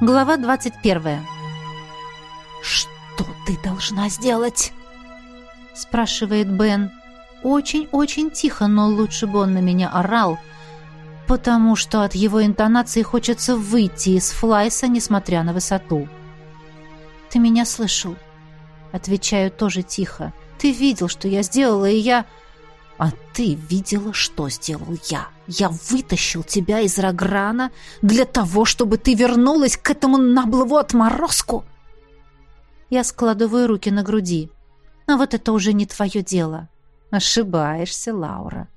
Глава 21. «Что ты должна сделать?» спрашивает Бен. Очень-очень тихо, но лучше бы он на меня орал, потому что от его интонации хочется выйти из флайса, несмотря на высоту. «Ты меня слышал?» Отвечаю тоже тихо. «Ты видел, что я сделала, и я...» «А ты видела, что сделал я? Я вытащил тебя из Рограна для того, чтобы ты вернулась к этому наблову отморозку!» Я складываю руки на груди. «А вот это уже не твое дело». «Ошибаешься, Лаура».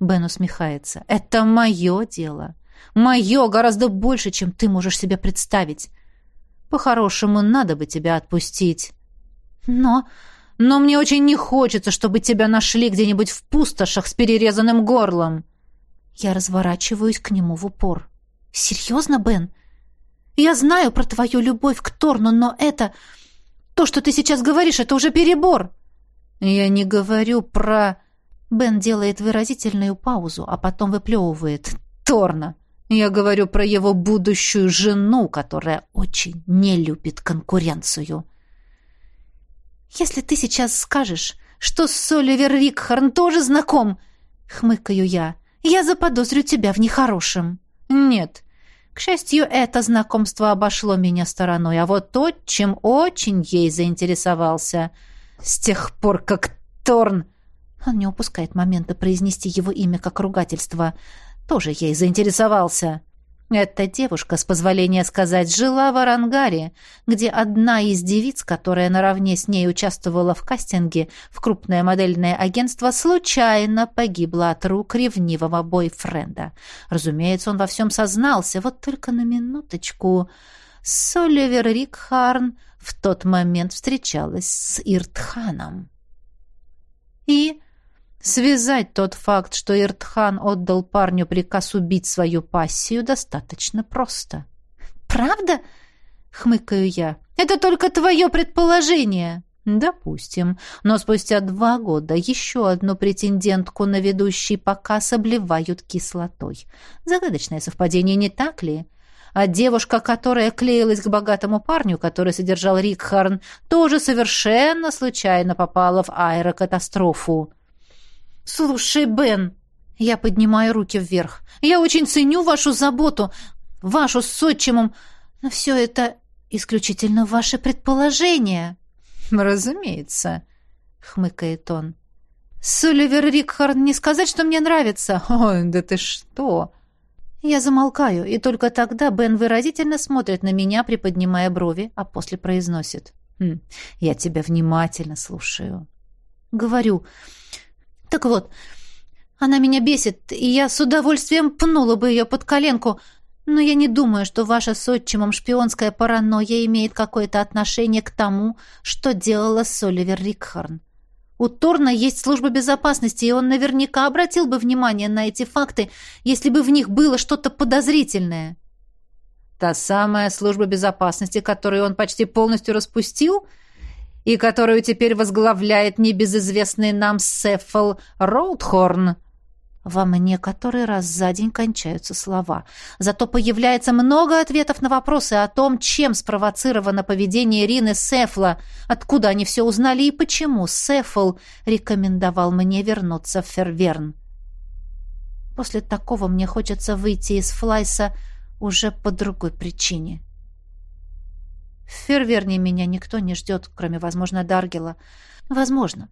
Бен усмехается. «Это мое дело. Мое гораздо больше, чем ты можешь себе представить. По-хорошему, надо бы тебя отпустить. Но но мне очень не хочется, чтобы тебя нашли где-нибудь в пустошах с перерезанным горлом. Я разворачиваюсь к нему в упор. Серьезно, Бен? Я знаю про твою любовь к Торну, но это... То, что ты сейчас говоришь, это уже перебор. Я не говорю про... Бен делает выразительную паузу, а потом выплевывает. Торна. Я говорю про его будущую жену, которая очень не любит конкуренцию. «Если ты сейчас скажешь, что Соливер Рикхарн тоже знаком», — хмыкаю я, — «я заподозрю тебя в нехорошем». «Нет». К счастью, это знакомство обошло меня стороной, а вот то, чем очень ей заинтересовался. С тех пор, как Торн... Он не упускает момента произнести его имя как ругательство. Тоже ей заинтересовался. Эта девушка, с позволения сказать, жила в Арангаре, где одна из девиц, которая наравне с ней участвовала в кастинге в крупное модельное агентство, случайно погибла от рук ревнивого бойфренда. Разумеется, он во всем сознался, вот только на минуточку. Соливер Рикхарн в тот момент встречалась с Иртханом. И Связать тот факт, что Иртхан отдал парню приказ убить свою пассию, достаточно просто. «Правда?» — хмыкаю я. «Это только твое предположение». «Допустим. Но спустя два года еще одну претендентку на ведущий показ обливают кислотой. Загадочное совпадение, не так ли?» А девушка, которая клеилась к богатому парню, который содержал Рикхарн, тоже совершенно случайно попала в аэрокатастрофу. «Слушай, Бен!» Я поднимаю руки вверх. «Я очень ценю вашу заботу, вашу с отчимом, но все это исключительно ваши предположения». «Разумеется», — хмыкает он. «Соливер Рикхард не сказать, что мне нравится». «Ой, да ты что!» Я замолкаю, и только тогда Бен выразительно смотрит на меня, приподнимая брови, а после произносит. «Хм, «Я тебя внимательно слушаю». Говорю, так вот, она меня бесит, и я с удовольствием пнула бы ее под коленку, но я не думаю, что ваша с отчимом шпионская паранойя имеет какое-то отношение к тому, что делала Соливер Рикхарн. У Торна есть служба безопасности, и он наверняка обратил бы внимание на эти факты, если бы в них было что-то подозрительное. Та самая служба безопасности, которую он почти полностью распустил — и которую теперь возглавляет небезызвестный нам Сефл Роудхорн. Во мне который раз за день кончаются слова. Зато появляется много ответов на вопросы о том, чем спровоцировано поведение Ирины Сефла, откуда они все узнали и почему Сефл рекомендовал мне вернуться в Ферверн. После такого мне хочется выйти из Флайса уже по другой причине. — в Ферверне меня никто не ждет, кроме, возможно, Даргела. Возможно.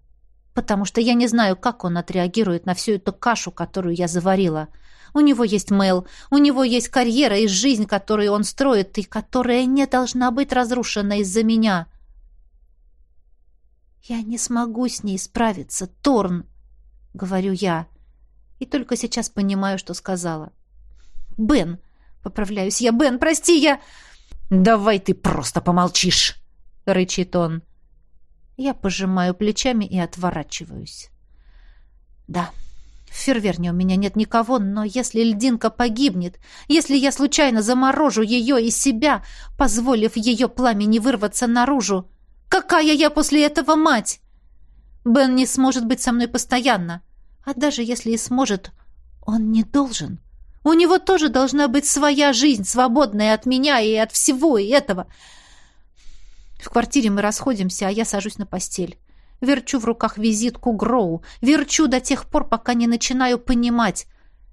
Потому что я не знаю, как он отреагирует на всю эту кашу, которую я заварила. У него есть Мэл, у него есть карьера и жизнь, которую он строит, и которая не должна быть разрушена из-за меня. «Я не смогу с ней справиться, Торн», — говорю я. И только сейчас понимаю, что сказала. «Бен», — поправляюсь я, «Бен, прости, я...» «Давай ты просто помолчишь!» — рычит он. Я пожимаю плечами и отворачиваюсь. «Да, в ферверне у меня нет никого, но если льдинка погибнет, если я случайно заморожу ее и себя, позволив ее пламени вырваться наружу, какая я после этого мать? Бен не сможет быть со мной постоянно. А даже если и сможет, он не должен. У него тоже должна быть своя жизнь, свободная от меня и от всего и этого. В квартире мы расходимся, а я сажусь на постель. Верчу в руках визитку Гроу. Верчу до тех пор, пока не начинаю понимать.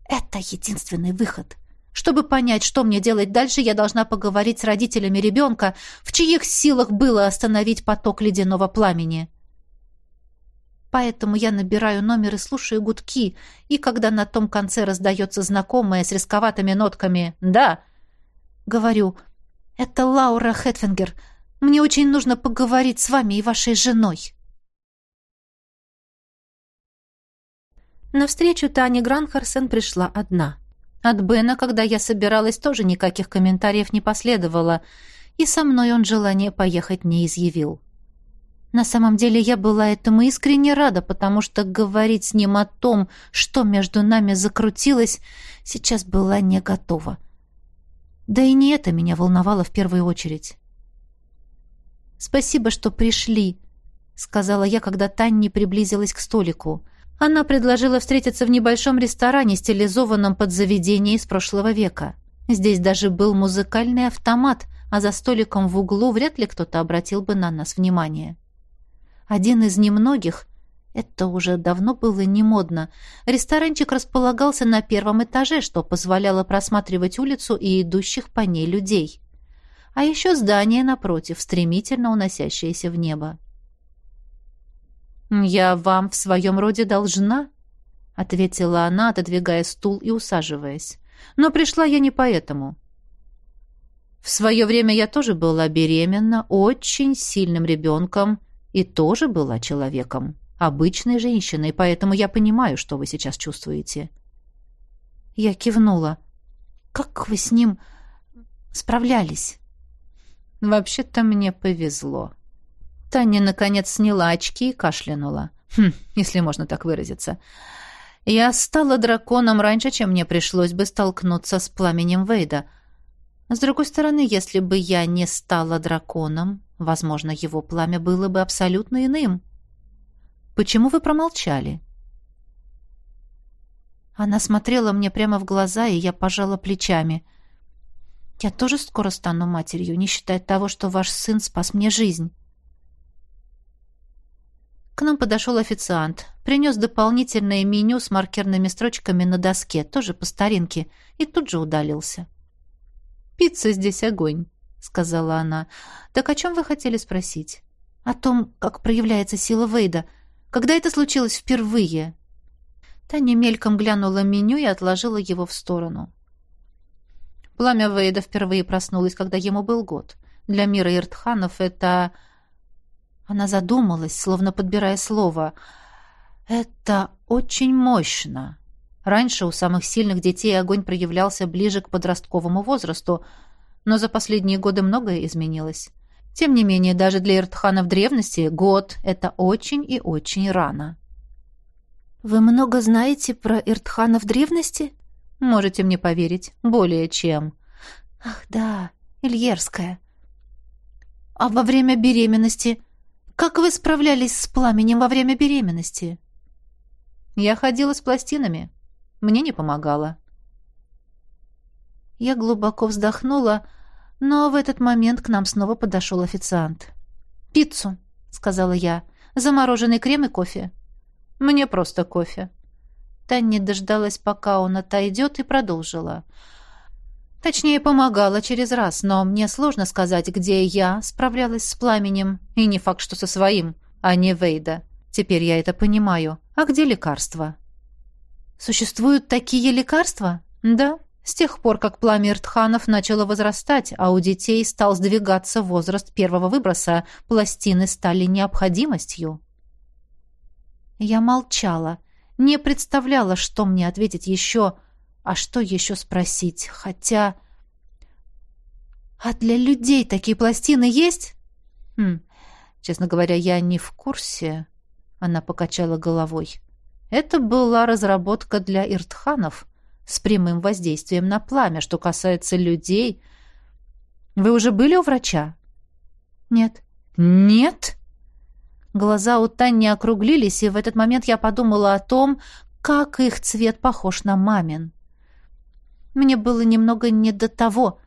Это единственный выход. Чтобы понять, что мне делать дальше, я должна поговорить с родителями ребенка, в чьих силах было остановить поток ледяного пламени. Поэтому я набираю номер и слушаю гудки, и когда на том конце раздается знакомое с рисковатыми нотками «Да», говорю «Это Лаура Хэтфингер. Мне очень нужно поговорить с вами и вашей женой». На встречу Тани Гранхарсен пришла одна. От Бена, когда я собиралась, тоже никаких комментариев не последовало, и со мной он желание поехать не изъявил. На самом деле я была этому искренне рада, потому что говорить с ним о том, что между нами закрутилось, сейчас была не готова. Да и не это меня волновало в первую очередь. «Спасибо, что пришли», — сказала я, когда Танни приблизилась к столику. Она предложила встретиться в небольшом ресторане, стилизованном под заведение из прошлого века. Здесь даже был музыкальный автомат, а за столиком в углу вряд ли кто-то обратил бы на нас внимание. Один из немногих, это уже давно было не модно, ресторанчик располагался на первом этаже, что позволяло просматривать улицу и идущих по ней людей. А еще здание напротив, стремительно уносящееся в небо. «Я вам в своем роде должна», — ответила она, отодвигая стул и усаживаясь. «Но пришла я не поэтому». В свое время я тоже была беременна, очень сильным ребенком и тоже была человеком, обычной женщиной, поэтому я понимаю, что вы сейчас чувствуете. Я кивнула. «Как вы с ним справлялись?» «Вообще-то мне повезло», Таня, наконец, сняла очки и кашлянула. Хм, если можно так выразиться. Я стала драконом раньше, чем мне пришлось бы столкнуться с пламенем Вейда. С другой стороны, если бы я не стала драконом, возможно, его пламя было бы абсолютно иным. Почему вы промолчали? Она смотрела мне прямо в глаза, и я пожала плечами. Я тоже скоро стану матерью, не считая того, что ваш сын спас мне жизнь. К нам подошел официант, принес дополнительное меню с маркерными строчками на доске, тоже по старинке, и тут же удалился. «Пицца здесь огонь», — сказала она. «Так о чем вы хотели спросить?» «О том, как проявляется сила Вейда. Когда это случилось впервые?» Таня мельком глянула меню и отложила его в сторону. Пламя Вейда впервые проснулось, когда ему был год. Для мира Иртханов это она задумалась, словно подбирая слово. «Это очень мощно». Раньше у самых сильных детей огонь проявлялся ближе к подростковому возрасту, но за последние годы многое изменилось. Тем не менее, даже для Иртхана в древности год — это очень и очень рано. «Вы много знаете про Иртхана в древности?» «Можете мне поверить. Более чем». «Ах, да, Ильерская». «А во время беременности как вы справлялись с пламенем во время беременности? Я ходила с пластинами. Мне не помогало. Я глубоко вздохнула, но в этот момент к нам снова подошел официант. «Пиццу», — сказала я, — «замороженный крем и кофе». «Мне просто кофе». Таня дождалась, пока он отойдет, и продолжила. Точнее, помогала через раз, но мне сложно сказать, где я справлялась с пламенем. И не факт, что со своим, а не Вейда. Теперь я это понимаю. А где лекарства? Существуют такие лекарства? Да. С тех пор, как пламя Иртханов начало возрастать, а у детей стал сдвигаться возраст первого выброса, пластины стали необходимостью. Я молчала, не представляла, что мне ответить еще, а что еще спросить? Хотя... А для людей такие пластины есть? Хм, честно говоря, я не в курсе. Она покачала головой. Это была разработка для иртханов с прямым воздействием на пламя. Что касается людей... Вы уже были у врача? Нет. Нет? Глаза у Тани округлились, и в этот момент я подумала о том, как их цвет похож на мамин. Мне было немного не до того.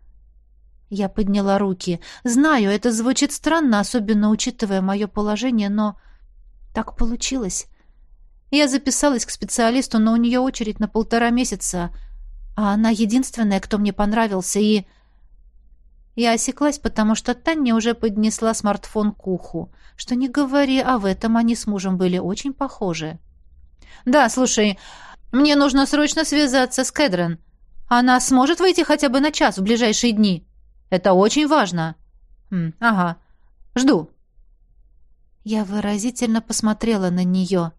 Я подняла руки. Знаю, это звучит странно, особенно учитывая мое положение, но так получилось. Я записалась к специалисту, но у нее очередь на полтора месяца, а она единственная, кто мне понравился, и... Я осеклась, потому что Таня уже поднесла смартфон к уху. Что не говори, а в этом они с мужем были очень похожи. «Да, слушай, мне нужно срочно связаться с Кэдрен. Она сможет выйти хотя бы на час в ближайшие дни? Это очень важно». М, «Ага, жду». Я выразительно посмотрела на нее.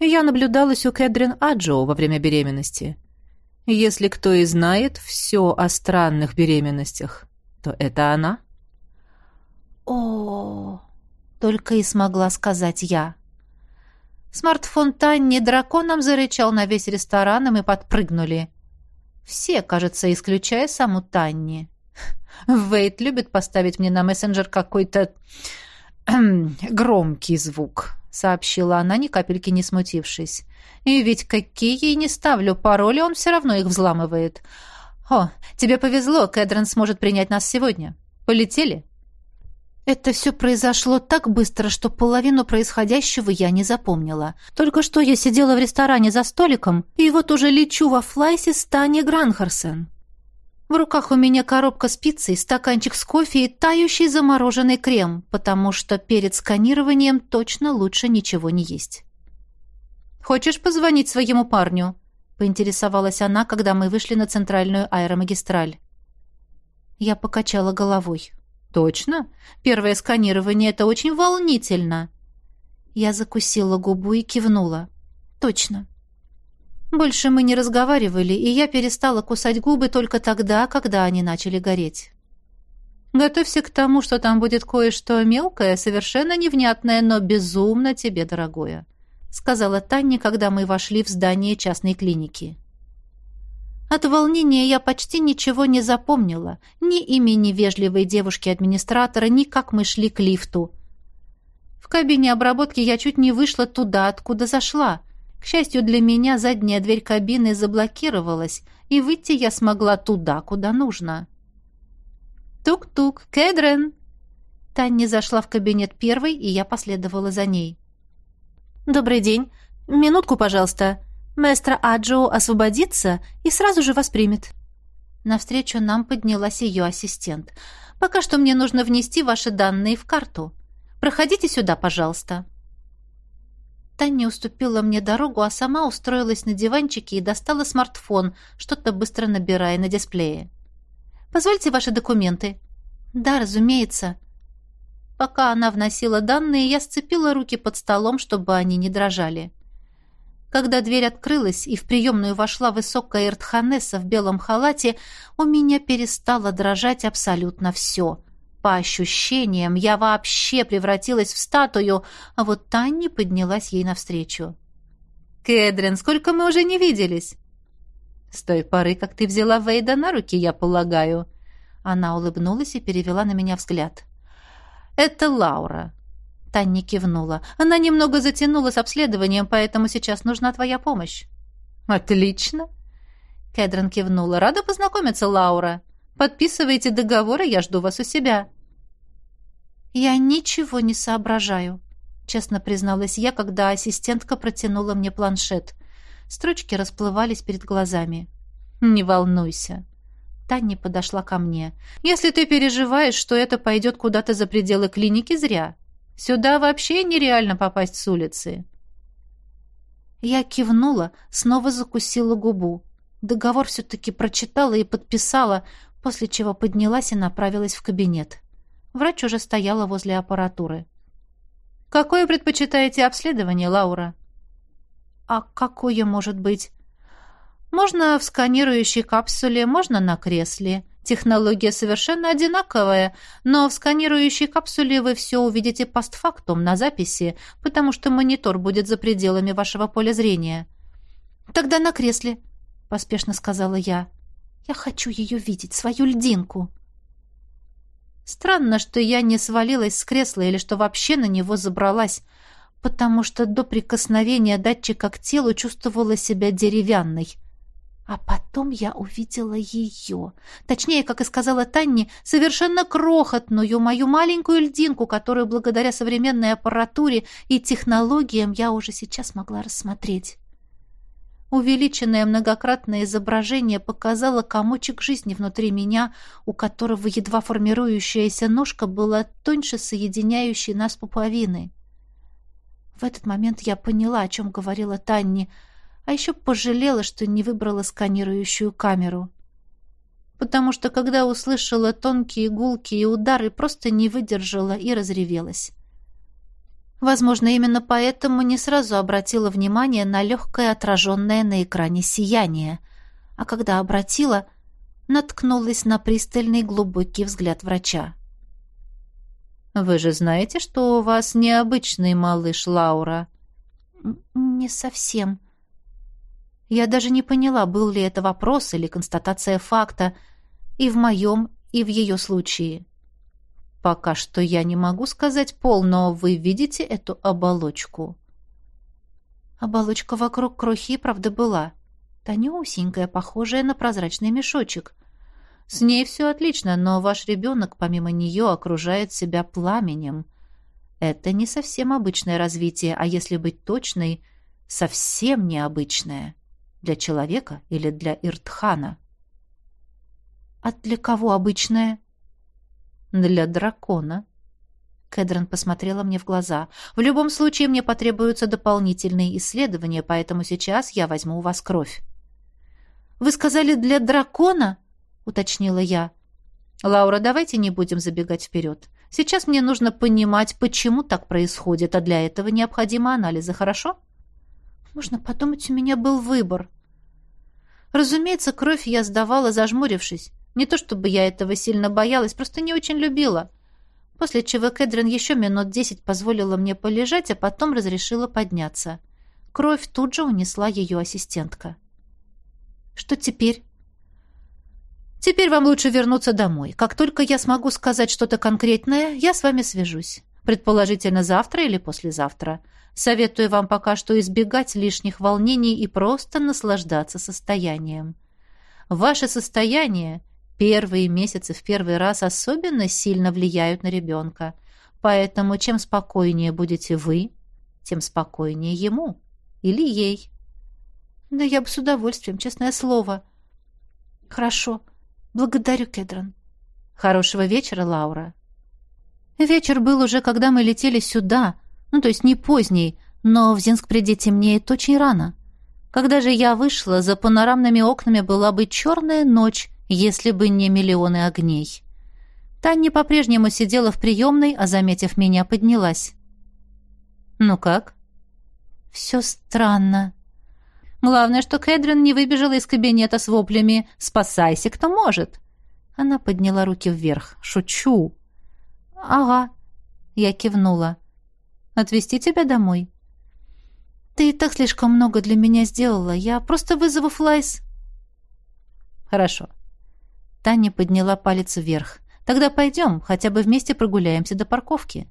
Я наблюдалась у Кэдрин Аджоу во время беременности. Если кто и знает все о странных беременностях, то это она. О, только и смогла сказать я. Смартфон Танни драконом зарычал на весь ресторан, и мы подпрыгнули. Все, кажется, исключая саму Танни. Вейт любит поставить мне на мессенджер какой-то громкий звук, сообщила она, ни капельки не смутившись. И ведь какие ей не ставлю пароли, он все равно их взламывает. О, тебе повезло, Кэдрон сможет принять нас сегодня. Полетели? Это все произошло так быстро, что половину происходящего я не запомнила. Только что я сидела в ресторане за столиком, и вот уже лечу во флайсе с Таней Гранхарсен. В руках у меня коробка с пиццей, стаканчик с кофе и тающий замороженный крем, потому что перед сканированием точно лучше ничего не есть. «Хочешь позвонить своему парню?» — поинтересовалась она, когда мы вышли на центральную аэромагистраль. Я покачала головой. «Точно? Первое сканирование — это очень волнительно». Я закусила губу и кивнула. «Точно». Больше мы не разговаривали, и я перестала кусать губы только тогда, когда они начали гореть. «Готовься к тому, что там будет кое-что мелкое, совершенно невнятное, но безумно тебе дорогое», сказала Таня, когда мы вошли в здание частной клиники. От волнения я почти ничего не запомнила, ни имени вежливой девушки-администратора, ни как мы шли к лифту. В кабине обработки я чуть не вышла туда, откуда зашла. К счастью для меня, задняя дверь кабины заблокировалась, и выйти я смогла туда, куда нужно. «Тук-тук, Кэдрен!» Таня зашла в кабинет первой, и я последовала за ней. «Добрый день. Минутку, пожалуйста. Маэстро Аджо освободится и сразу же вас примет». Навстречу нам поднялась ее ассистент. «Пока что мне нужно внести ваши данные в карту. Проходите сюда, пожалуйста». Таня уступила мне дорогу, а сама устроилась на диванчике и достала смартфон, что-то быстро набирая на дисплее. «Позвольте ваши документы». «Да, разумеется». Пока она вносила данные, я сцепила руки под столом, чтобы они не дрожали. Когда дверь открылась и в приемную вошла высокая Эртханесса в белом халате, у меня перестало дрожать абсолютно все. По ощущениям, я вообще превратилась в статую, а вот Танни поднялась ей навстречу. «Кэдрин, сколько мы уже не виделись?» «С той поры, как ты взяла Вейда на руки, я полагаю». Она улыбнулась и перевела на меня взгляд. «Это Лаура». Таня кивнула. «Она немного затянула с обследованием, поэтому сейчас нужна твоя помощь». «Отлично». Кэдрин кивнула. «Рада познакомиться, Лаура. Подписывайте договор, и я жду вас у себя». «Я ничего не соображаю», — честно призналась я, когда ассистентка протянула мне планшет. Строчки расплывались перед глазами. «Не волнуйся», Таня подошла ко мне. «Если ты переживаешь, что это пойдет куда-то за пределы клиники, зря. Сюда вообще нереально попасть с улицы». Я кивнула, снова закусила губу. Договор все-таки прочитала и подписала, после чего поднялась и направилась в кабинет. Врач уже стояла возле аппаратуры. «Какое предпочитаете обследование, Лаура?» «А какое может быть?» Можно в сканирующей капсуле, можно на кресле. Технология совершенно одинаковая, но в сканирующей капсуле вы все увидите постфактум на записи, потому что монитор будет за пределами вашего поля зрения. «Тогда на кресле», — поспешно сказала я. «Я хочу ее видеть, свою льдинку». Странно, что я не свалилась с кресла или что вообще на него забралась, потому что до прикосновения датчика к телу чувствовала себя деревянной — А потом я увидела ее. Точнее, как и сказала Танни, совершенно крохотную, мою маленькую льдинку, которую благодаря современной аппаратуре и технологиям я уже сейчас могла рассмотреть. Увеличенное многократное изображение показало комочек жизни внутри меня, у которого едва формирующаяся ножка была тоньше соединяющей нас пуповины. В этот момент я поняла, о чем говорила Танни — а еще пожалела, что не выбрала сканирующую камеру. Потому что, когда услышала тонкие гулки и удары, просто не выдержала и разревелась. Возможно, именно поэтому не сразу обратила внимание на легкое отраженное на экране сияние. А когда обратила, наткнулась на пристальный глубокий взгляд врача. «Вы же знаете, что у вас необычный малыш Лаура?» «Не совсем», я даже не поняла, был ли это вопрос или констатация факта, и в моем, и в ее случае. Пока что я не могу сказать пол, но вы видите эту оболочку. Оболочка вокруг крохи, правда, была. Тонюсенькая, похожая на прозрачный мешочек. С ней все отлично, но ваш ребенок, помимо нее, окружает себя пламенем. Это не совсем обычное развитие, а если быть точной, совсем необычное. Для человека или для Иртхана? А для кого обычное? Для дракона. Кэдрон посмотрела мне в глаза. В любом случае мне потребуются дополнительные исследования, поэтому сейчас я возьму у вас кровь. Вы сказали для дракона? уточнила я. Лаура, давайте не будем забегать вперед. Сейчас мне нужно понимать, почему так происходит, а для этого необходимы анализы, хорошо? Можно подумать, у меня был выбор. Разумеется, кровь я сдавала, зажмурившись. Не то чтобы я этого сильно боялась, просто не очень любила. После чего Кэдрин еще минут десять позволила мне полежать, а потом разрешила подняться. Кровь тут же унесла ее ассистентка. «Что теперь?» «Теперь вам лучше вернуться домой. Как только я смогу сказать что-то конкретное, я с вами свяжусь. Предположительно, завтра или послезавтра. Советую вам пока что избегать лишних волнений и просто наслаждаться состоянием. Ваше состояние первые месяцы в первый раз особенно сильно влияют на ребенка. Поэтому чем спокойнее будете вы, тем спокойнее ему или ей. Да я бы с удовольствием, честное слово. Хорошо. Благодарю, Кедрон. Хорошего вечера, Лаура. Вечер был уже, когда мы летели сюда — ну, то есть не поздний, но в Зинск-Преде темнеет очень рано. Когда же я вышла, за панорамными окнами была бы черная ночь, если бы не миллионы огней. Таня по-прежнему сидела в приемной, а, заметив меня, поднялась. «Ну как?» «Все странно». «Главное, что Кэдрин не выбежала из кабинета с воплями «Спасайся, кто может!» Она подняла руки вверх. «Шучу!» «Ага», — я кивнула. Отвезти тебя домой?» «Ты и так слишком много для меня сделала. Я просто вызову Флайс». «Хорошо». Таня подняла палец вверх. «Тогда пойдем, хотя бы вместе прогуляемся до парковки».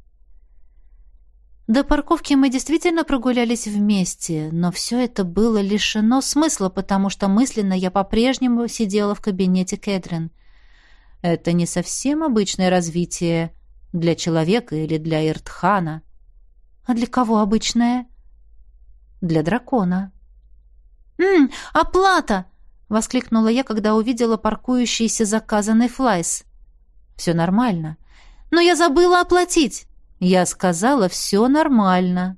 До парковки мы действительно прогулялись вместе, но все это было лишено смысла, потому что мысленно я по-прежнему сидела в кабинете Кэтрин. Это не совсем обычное развитие для человека или для Иртхана. «А для кого обычная?» «Для дракона». «Ммм, оплата!» — воскликнула я, когда увидела паркующийся заказанный флайс. «Все нормально. Но я забыла оплатить!» «Я сказала, все нормально!»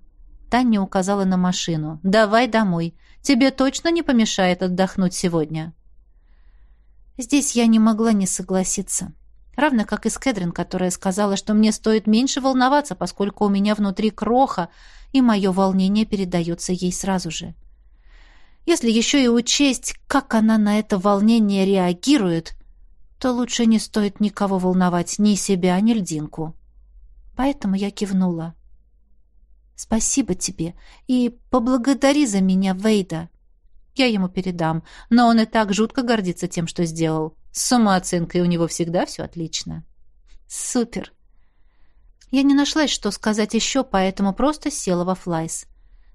Таня указала на машину. «Давай домой. Тебе точно не помешает отдохнуть сегодня?» Здесь я не могла не согласиться равно как и с Кэдрин, которая сказала, что мне стоит меньше волноваться, поскольку у меня внутри кроха, и мое волнение передается ей сразу же. Если еще и учесть, как она на это волнение реагирует, то лучше не стоит никого волновать, ни себя, ни льдинку. Поэтому я кивнула. «Спасибо тебе и поблагодари за меня Вейда. Я ему передам, но он и так жутко гордится тем, что сделал. С самооценкой у него всегда все отлично. Супер. Я не нашлась, что сказать еще, поэтому просто села во флайс.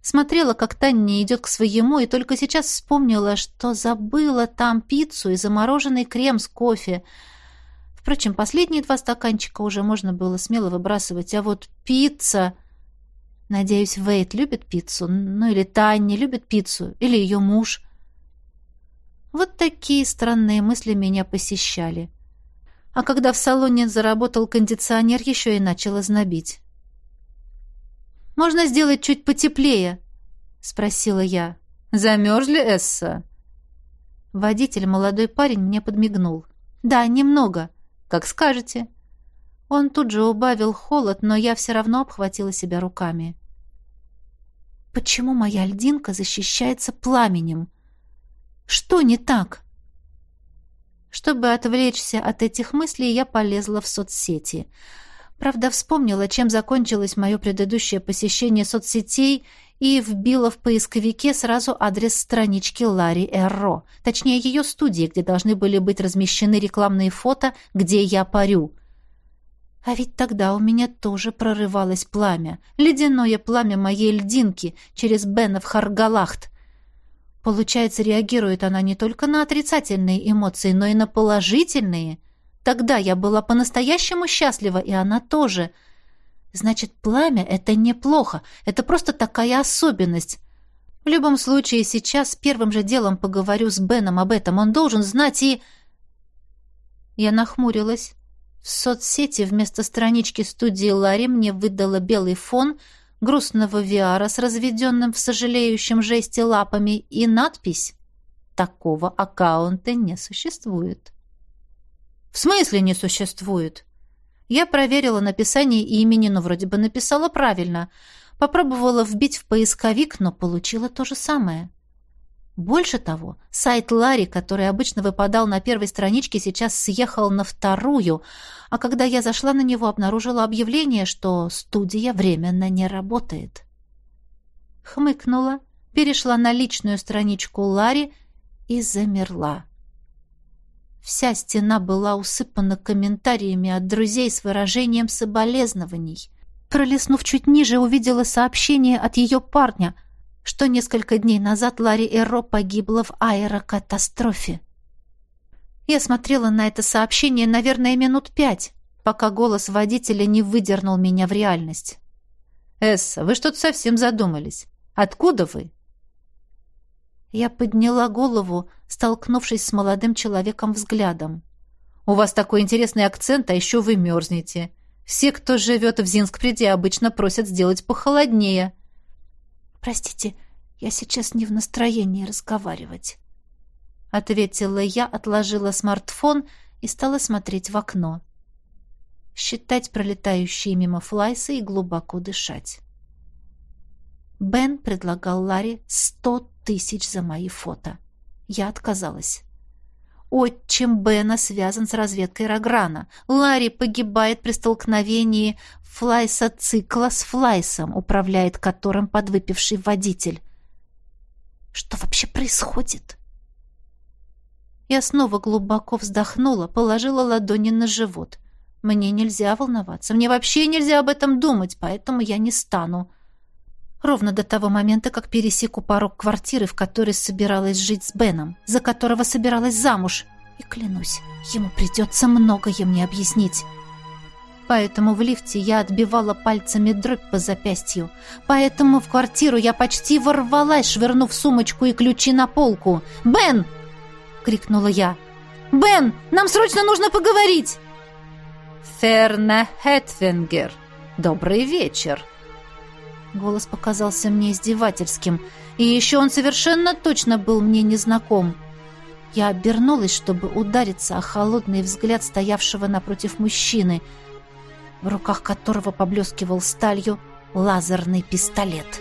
Смотрела, как Таня идет к своему, и только сейчас вспомнила, что забыла там пиццу и замороженный крем с кофе. Впрочем, последние два стаканчика уже можно было смело выбрасывать, а вот пицца... Надеюсь, Вейт любит пиццу, ну или Таня любит пиццу, или ее муж. Вот такие странные мысли меня посещали. А когда в салоне заработал кондиционер, еще и начало знобить. Можно сделать чуть потеплее?» — спросила я. «Замерзли, Эсса?» Водитель, молодой парень, мне подмигнул. «Да, немного. Как скажете». Он тут же убавил холод, но я все равно обхватила себя руками. «Почему моя льдинка защищается пламенем? Что не так?» Чтобы отвлечься от этих мыслей, я полезла в соцсети — Правда, вспомнила, чем закончилось мое предыдущее посещение соцсетей и вбила в поисковике сразу адрес странички Ларри Эрро, точнее ее студии, где должны были быть размещены рекламные фото, где я парю. А ведь тогда у меня тоже прорывалось пламя, ледяное пламя моей льдинки через Бена Харгалахт. Получается, реагирует она не только на отрицательные эмоции, но и на положительные – Тогда я была по-настоящему счастлива, и она тоже. Значит, пламя — это неплохо, это просто такая особенность. В любом случае, сейчас первым же делом поговорю с Беном об этом. Он должен знать и... Я нахмурилась. В соцсети вместо странички студии Ларри мне выдала белый фон грустного Виара с разведенным в сожалеющем жесте лапами и надпись «Такого аккаунта не существует». «В смысле не существует?» Я проверила написание имени, но вроде бы написала правильно. Попробовала вбить в поисковик, но получила то же самое. Больше того, сайт Ларри, который обычно выпадал на первой страничке, сейчас съехал на вторую, а когда я зашла на него, обнаружила объявление, что студия временно не работает. Хмыкнула, перешла на личную страничку Ларри и замерла. Вся стена была усыпана комментариями от друзей с выражением соболезнований. Пролистнув чуть ниже, увидела сообщение от ее парня, что несколько дней назад Ларри Эро погибла в аэрокатастрофе. Я смотрела на это сообщение, наверное, минут пять, пока голос водителя не выдернул меня в реальность. «Эсса, вы что-то совсем задумались. Откуда вы?» Я подняла голову, столкнувшись с молодым человеком взглядом. «У вас такой интересный акцент, а еще вы мерзнете. Все, кто живет в Зинскпреде, обычно просят сделать похолоднее». «Простите, я сейчас не в настроении разговаривать», — ответила я, отложила смартфон и стала смотреть в окно. Считать пролетающие мимо флайсы и глубоко дышать. Бен предлагал Ларе сто тысяч за мои фото. Я отказалась. Отчим Бена связан с разведкой Рограна. Ларри погибает при столкновении флайса-цикла с флайсом, управляет которым подвыпивший водитель. Что вообще происходит? Я снова глубоко вздохнула, положила ладони на живот. Мне нельзя волноваться, мне вообще нельзя об этом думать, поэтому я не стану ровно до того момента, как пересеку порог квартиры, в которой собиралась жить с Беном, за которого собиралась замуж. И клянусь, ему придется многое мне объяснить. Поэтому в лифте я отбивала пальцами дробь по запястью. Поэтому в квартиру я почти ворвалась, швырнув сумочку и ключи на полку. «Бен!» — крикнула я. «Бен, нам срочно нужно поговорить!» «Ферна Хэтвенгер, добрый вечер!» Голос показался мне издевательским, и еще он совершенно точно был мне незнаком. Я обернулась, чтобы удариться о холодный взгляд стоявшего напротив мужчины, в руках которого поблескивал сталью лазерный пистолет.